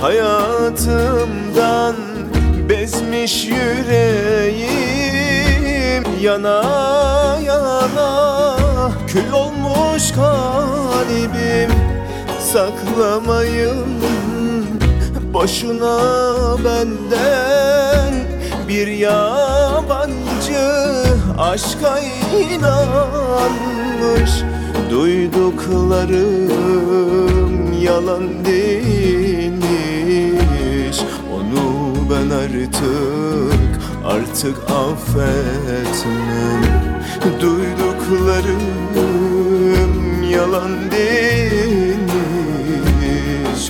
hayatımdan bezmiş yüreğim Yana yana. Kül olmuş kalbim Saklamayın. Boşuna benden Bir yabancı aşka inanmış. Duyduklarım yalan değilmiş ben artık artık affetmem. Duyduklarım yalan değilmiş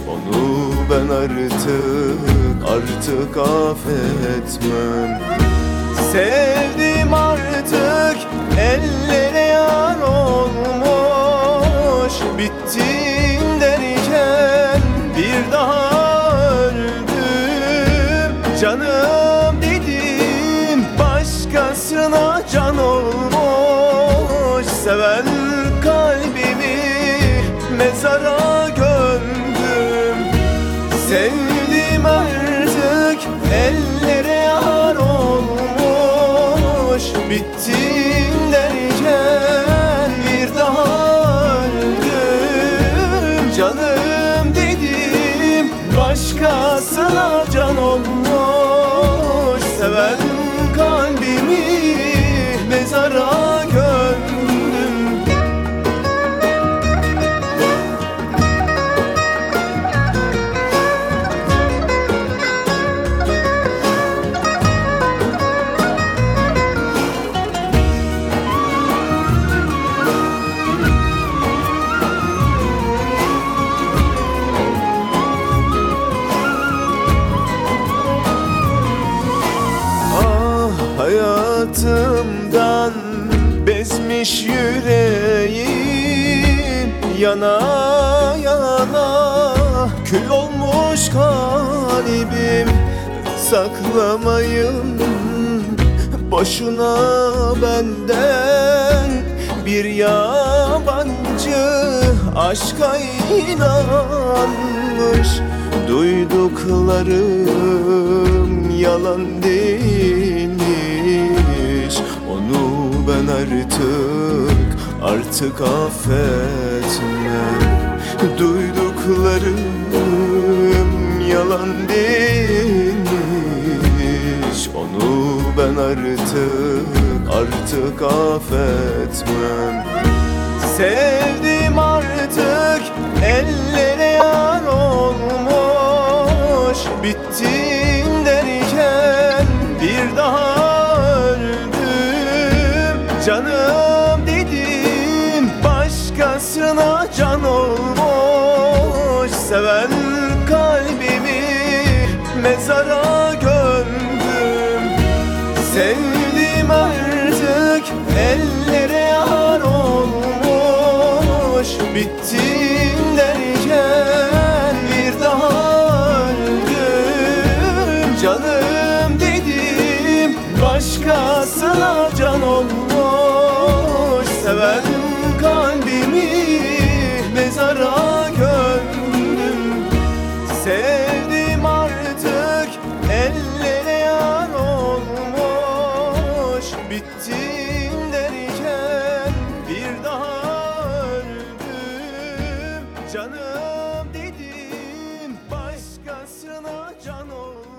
Onu ben artık artık affetmem. Sevdim artık ellere can olmuş Seven kalbimi mezara gömdüm. Sevdim artık ellere yar olmuş. Bittim derken bir daha öldüm. Canım dedim başkasına bezmiş yüreğim Yana yana. Kül olmuş kalbim Saklamayın. Boşuna benden Bir yabancı aşka inanmış. Duyduklarım yalan değilmiş Ben artık artık affetmem Duyduklarım yalan değilmiş Onu ben artık artık affetmem. Sevdim artık ellere yar olmuş Bittim gömdüm. Sevdim artık ellere yar olmuş. Bittin bir daha öldüm. Canım dedim başkasına can olmuş. can oldu